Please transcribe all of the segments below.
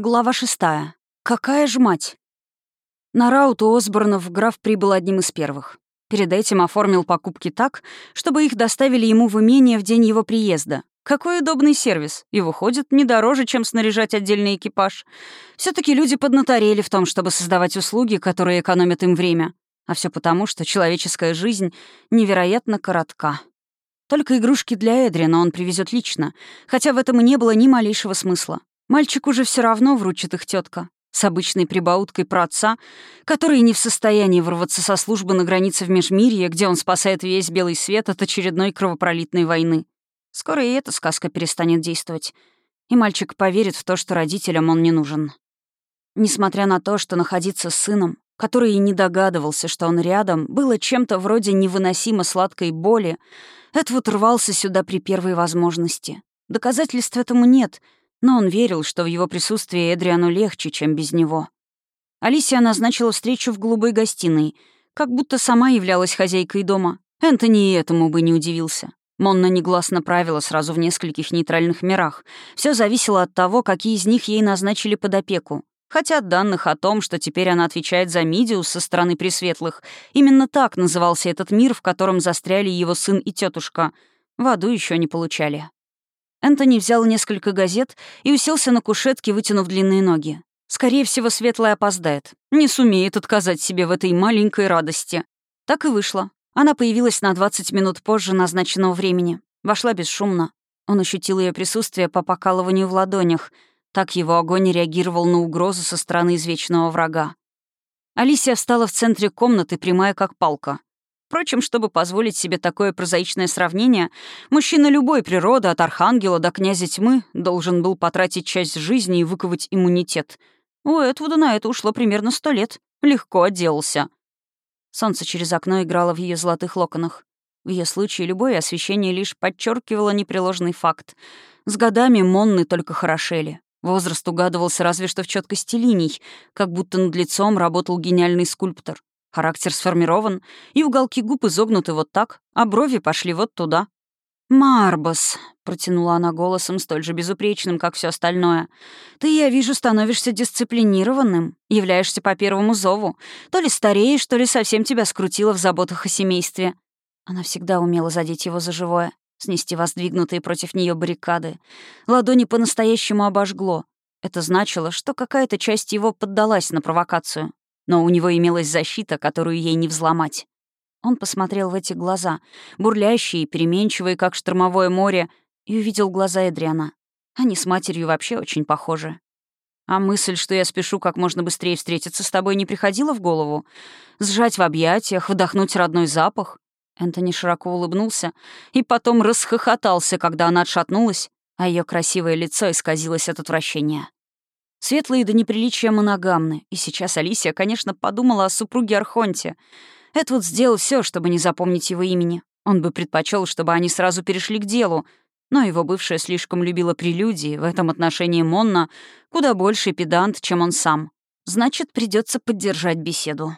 Глава шестая. Какая ж мать? На раут у Осборнов граф прибыл одним из первых. Перед этим оформил покупки так, чтобы их доставили ему в имение в день его приезда. Какой удобный сервис. И выходит не дороже, чем снаряжать отдельный экипаж. все таки люди поднаторели в том, чтобы создавать услуги, которые экономят им время. А все потому, что человеческая жизнь невероятно коротка. Только игрушки для Эдрина он привезет лично, хотя в этом и не было ни малейшего смысла. Мальчик уже все равно вручит их тетка с обычной прибауткой про отца, который не в состоянии вырваться со службы на границе в Межмирье, где он спасает весь белый свет от очередной кровопролитной войны. Скоро и эта сказка перестанет действовать, и мальчик поверит в то, что родителям он не нужен. Несмотря на то, что находиться с сыном, который и не догадывался, что он рядом, было чем-то вроде невыносимо сладкой боли, Эдвуд рвался сюда при первой возможности. Доказательств этому нет — но он верил, что в его присутствии Эдриану легче, чем без него. Алисия назначила встречу в голубой гостиной, как будто сама являлась хозяйкой дома. Энтони и этому бы не удивился. Монна негласно правила сразу в нескольких нейтральных мирах. Все зависело от того, какие из них ей назначили под опеку. Хотя данных о том, что теперь она отвечает за Мидиус со стороны Пресветлых, именно так назывался этот мир, в котором застряли его сын и тетушка, в аду еще не получали. Энтони взял несколько газет и уселся на кушетке, вытянув длинные ноги. Скорее всего, Светлая опоздает. Не сумеет отказать себе в этой маленькой радости. Так и вышло. Она появилась на 20 минут позже назначенного времени. Вошла бесшумно. Он ощутил ее присутствие по покалыванию в ладонях. Так его огонь реагировал на угрозу со стороны извечного врага. Алисия встала в центре комнаты, прямая как палка. Впрочем, чтобы позволить себе такое прозаичное сравнение, мужчина любой природы, от архангела до князя тьмы, должен был потратить часть жизни и выковать иммунитет. У Этвуда на это ушло примерно сто лет. Легко отделался. Солнце через окно играло в ее золотых локонах. В ее случае любое освещение лишь подчеркивало непреложный факт. С годами Монны только хорошели. Возраст угадывался разве что в четкости линий, как будто над лицом работал гениальный скульптор. Характер сформирован, и уголки губ изогнуты вот так, а брови пошли вот туда. «Марбас», — протянула она голосом столь же безупречным, как все остальное, «ты, я вижу, становишься дисциплинированным, являешься по первому зову. То ли стареешь, то ли совсем тебя скрутило в заботах о семействе». Она всегда умела задеть его за живое, снести воздвигнутые против нее баррикады. Ладони по-настоящему обожгло. Это значило, что какая-то часть его поддалась на провокацию но у него имелась защита, которую ей не взломать. Он посмотрел в эти глаза, бурлящие, переменчивые, как штормовое море, и увидел глаза Эдриана. Они с матерью вообще очень похожи. А мысль, что я спешу как можно быстрее встретиться с тобой, не приходила в голову? Сжать в объятиях, вдохнуть родной запах? Энтони широко улыбнулся и потом расхохотался, когда она отшатнулась, а ее красивое лицо исказилось от отвращения. Светлые до неприличия моногамны, и сейчас Алисия, конечно, подумала о супруге Архонте. Эдвуд сделал все, чтобы не запомнить его имени. Он бы предпочел, чтобы они сразу перешли к делу, но его бывшая слишком любила прелюдии, в этом отношении Монна куда больше педант, чем он сам. Значит, придется поддержать беседу.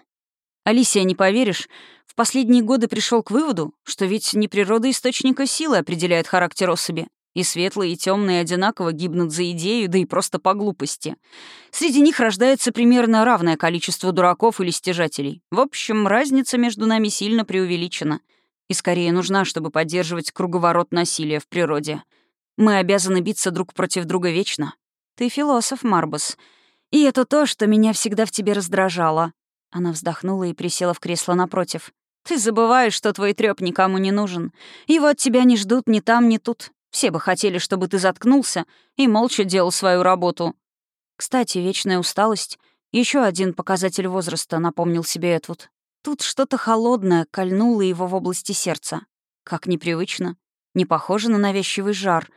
Алисия, не поверишь, в последние годы пришел к выводу, что ведь не природа источника силы определяет характер особи, и светлые, и темные одинаково гибнут за идею, да и просто по глупости. Среди них рождается примерно равное количество дураков или стяжателей. В общем, разница между нами сильно преувеличена. И скорее нужна, чтобы поддерживать круговорот насилия в природе. Мы обязаны биться друг против друга вечно. Ты философ, Марбус. И это то, что меня всегда в тебе раздражало. Она вздохнула и присела в кресло напротив. Ты забываешь, что твой трёп никому не нужен. Его от тебя не ждут ни там, ни тут. Все бы хотели, чтобы ты заткнулся и молча делал свою работу. Кстати, вечная усталость — еще один показатель возраста, напомнил себе Этвуд. Тут что-то холодное кольнуло его в области сердца. Как непривычно. Не похоже на навязчивый жар.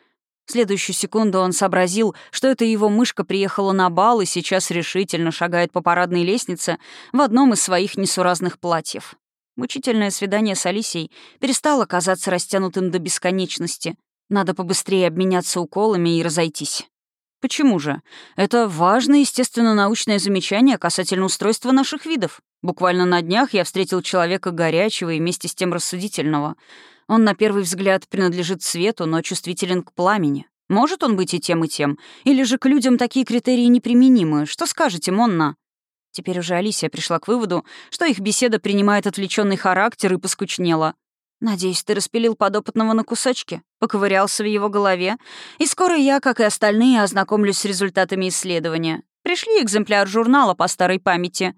В следующую секунду он сообразил, что это его мышка приехала на бал и сейчас решительно шагает по парадной лестнице в одном из своих несуразных платьев. Мучительное свидание с Алисией перестало казаться растянутым до бесконечности, надо побыстрее обменяться уколами и разойтись. Почему же? Это важное, естественно, научное замечание касательно устройства наших видов. Буквально на днях я встретил человека горячего и вместе с тем рассудительного. Он на первый взгляд принадлежит свету, но чувствителен к пламени. Может он быть и тем, и тем? Или же к людям такие критерии неприменимы? Что скажете, Монна?» Теперь уже Алисия пришла к выводу, что их беседа принимает отвлеченный характер и поскучнела. «Надеюсь, ты распилил подопытного на кусочки, поковырялся в его голове, и скоро я, как и остальные, ознакомлюсь с результатами исследования. Пришли экземпляр журнала по старой памяти.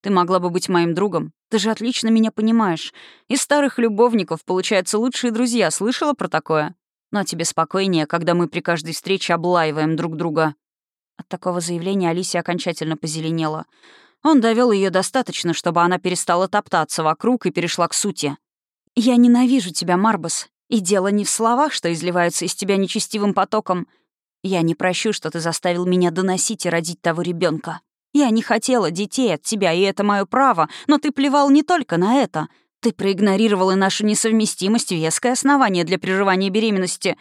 Ты могла бы быть моим другом. Ты же отлично меня понимаешь. Из старых любовников получаются лучшие друзья. Слышала про такое? Но тебе спокойнее, когда мы при каждой встрече облаиваем друг друга». От такого заявления Алисия окончательно позеленела. Он довел ее достаточно, чтобы она перестала топтаться вокруг и перешла к сути. «Я ненавижу тебя, Марбас. И дело не в словах, что изливаются из тебя нечестивым потоком. Я не прощу, что ты заставил меня доносить и родить того ребенка. Я не хотела детей от тебя, и это мое право, но ты плевал не только на это. Ты проигнорировал и нашу несовместимость, веское основание для прерывания беременности.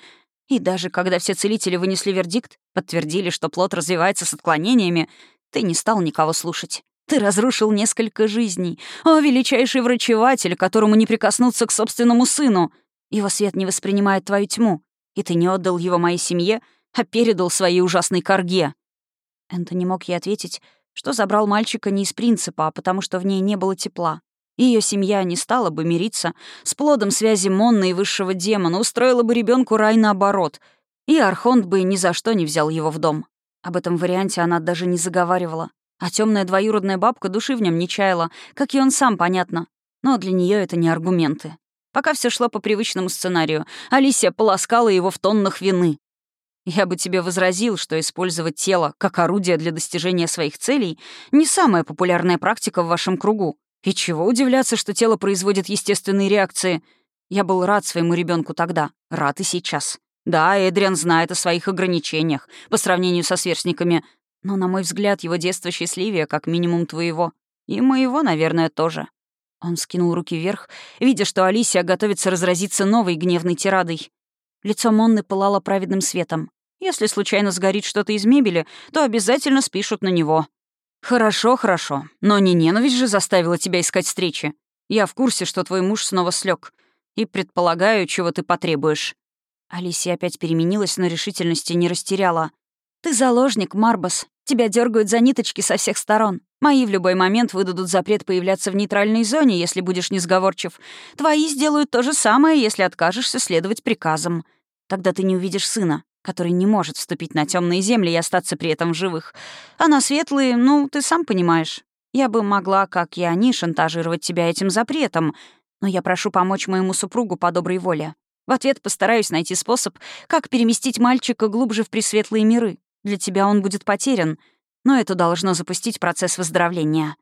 И даже когда все целители вынесли вердикт, подтвердили, что плод развивается с отклонениями, ты не стал никого слушать. Ты разрушил несколько жизней. О, величайший врачеватель, которому не прикоснуться к собственному сыну. Его свет не воспринимает твою тьму. И ты не отдал его моей семье, а передал своей ужасной корге. Энтони мог ей ответить, что забрал мальчика не из принципа, а потому что в ней не было тепла. Ее семья не стала бы мириться с плодом связи Монны и высшего демона, устроила бы ребенку рай наоборот, и Архонт бы ни за что не взял его в дом. Об этом варианте она даже не заговаривала. А темная двоюродная бабка души в нем не чаяла, как и он сам, понятно. Но для нее это не аргументы. Пока все шло по привычному сценарию, Алисия полоскала его в тоннах вины. Я бы тебе возразил, что использовать тело как орудие для достижения своих целей — не самая популярная практика в вашем кругу. И чего удивляться, что тело производит естественные реакции? Я был рад своему ребенку тогда, рад и сейчас. Да, Эдриан знает о своих ограничениях по сравнению со сверстниками, но, на мой взгляд, его детство счастливее, как минимум твоего. И моего, наверное, тоже. Он скинул руки вверх, видя, что Алисия готовится разразиться новой гневной тирадой. Лицо Монны пылало праведным светом. Если случайно сгорит что-то из мебели, то обязательно спишут на него. «Хорошо, хорошо. Но не ненависть же заставила тебя искать встречи. Я в курсе, что твой муж снова слег, И предполагаю, чего ты потребуешь». Алисия опять переменилась, но решительности не растеряла. «Ты заложник, Марбас. Тебя дергают за ниточки со всех сторон. Мои в любой момент выдадут запрет появляться в нейтральной зоне, если будешь несговорчив. Твои сделают то же самое, если откажешься следовать приказам. Тогда ты не увидишь сына который не может вступить на темные земли и остаться при этом в живых. А на светлые, ну, ты сам понимаешь. Я бы могла, как и они, шантажировать тебя этим запретом, но я прошу помочь моему супругу по доброй воле. В ответ постараюсь найти способ, как переместить мальчика глубже в пресветлые миры. Для тебя он будет потерян, но это должно запустить процесс выздоровления».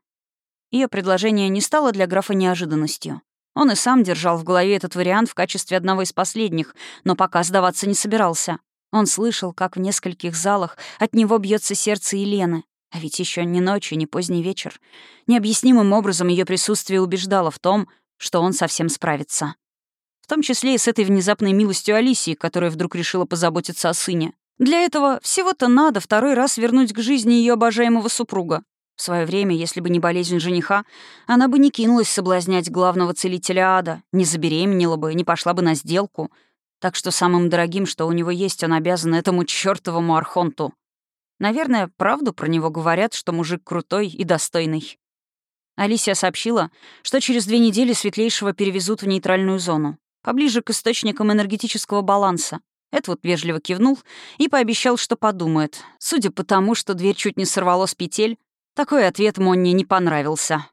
Ее предложение не стало для графа неожиданностью. Он и сам держал в голове этот вариант в качестве одного из последних, но пока сдаваться не собирался. Он слышал, как в нескольких залах от него бьется сердце Елены. А ведь еще не ночь и не поздний вечер. Необъяснимым образом ее присутствие убеждало в том, что он совсем справится. В том числе и с этой внезапной милостью Алисии, которая вдруг решила позаботиться о сыне. Для этого всего-то надо второй раз вернуть к жизни ее обожаемого супруга. В свое время, если бы не болезнь жениха, она бы не кинулась соблазнять главного целителя ада, не забеременела бы, не пошла бы на сделку — так что самым дорогим, что у него есть, он обязан этому чёртовому архонту. Наверное, правду про него говорят, что мужик крутой и достойный. Алисия сообщила, что через две недели Светлейшего перевезут в нейтральную зону, поближе к источникам энергетического баланса. Эдвуд вежливо кивнул и пообещал, что подумает. Судя по тому, что дверь чуть не сорвало с петель, такой ответ Монне не понравился.